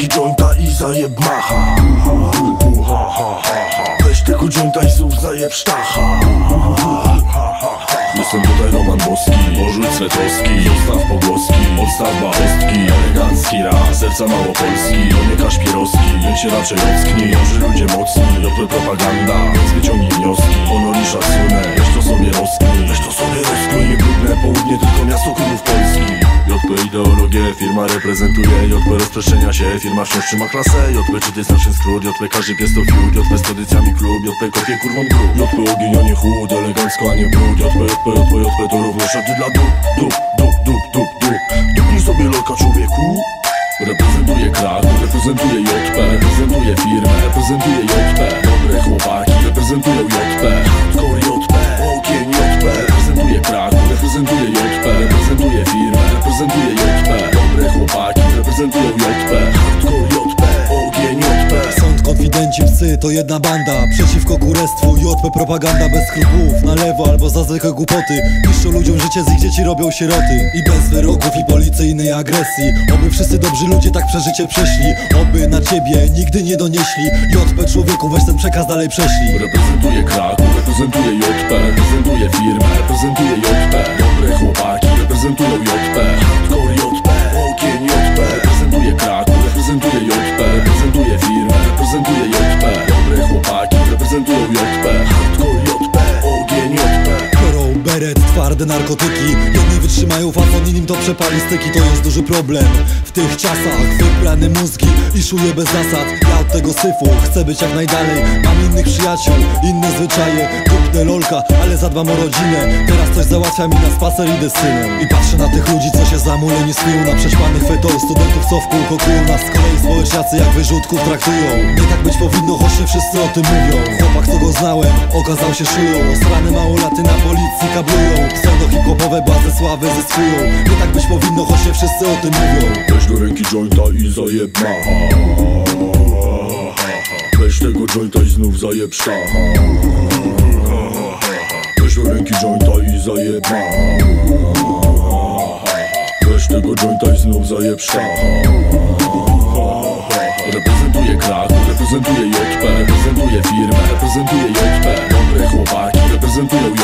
Zapędź jointa i zajeb macha. Weź tego jointa i znów zajeb sztacha. Jestem tutaj Roman Boski Porzuć swe zostaw pogłoski Odstaw bałostki, elegancki rap Serca małopolski, nie kaszpirowski Więc się raczej ocknij, że ludzie mocni Jopy propaganda, więc wyciągnij wnioski. Honor i szacunek, weź to sobie rozknij Weź to sobie rozknij Brudne południe, tylko miasto królów Polski JP ideologię, firma reprezentuje JP rozprzestrzenia się, firma wciąż trzyma klasę. JP czy to jest nasz skrót, JP każdy pies to fiut. JP z tradycjami klub, JP kopie kurwą grób JP ogień, a nie chłód, elegancko, a nie brud. JP, JP, JP, JP to równo szaty dla dup. Dup, dup, dup, dup, dup Dupnij sobie lolka człowieku to jedna banda. Przeciwko kurestwu, JP propaganda bez skrupułów. Na lewo albo za zwykłe głupoty. Niszczą ludziom życie, z ich dzieci robią sieroty. I bez wyroków i policyjnej agresji. Oby wszyscy dobrzy ludzie tak przeżycie przeszli. Oby na ciebie nigdy nie donieśli. JP człowieku, weź ten przekaz dalej prześlij. Reprezentuję Kraków, reprezentuję JP Reprezentuję firmę, beret, twarde narkotyki Jedni wytrzymają fazon, innym to przepali To jest duży problem. W tych czasach Wybrane mózgi i szuję bez zasad. Ja od tego syfu chcę być jak najdalej. Mam innych przyjaciół, inne zwyczaje. Kupnę lolka, ale zadbam o rodzinę. Teraz coś załatwia mi na spacer idę z synem. I patrzę na tych ludzi, co się zamuleni snują Na prześpanych fetol. Studentów, co w kółko kują Nas z kolei jak wyrzutków traktują. Nie tak być powinno, choć nie wszyscy o tym mówią. Chłopak, co go znałem, okazał się szyją. Strany małolaty na policji kablują. Pseudo hip-hopowe bazy sławy zyskują Nie tak być powinno, choć nie wszyscy o tym mówią. Weź do ręki jointa i zajeb Weź tego jointa i znów zajeb Weź do ręki jointa i zajeb Weź tego jointa i znów zajeb sztacha Reprezentuję Kraków, reprezentuję JP Reprezentuję firmę, reprezentuję JP. Dobre chłopaki, reprezentują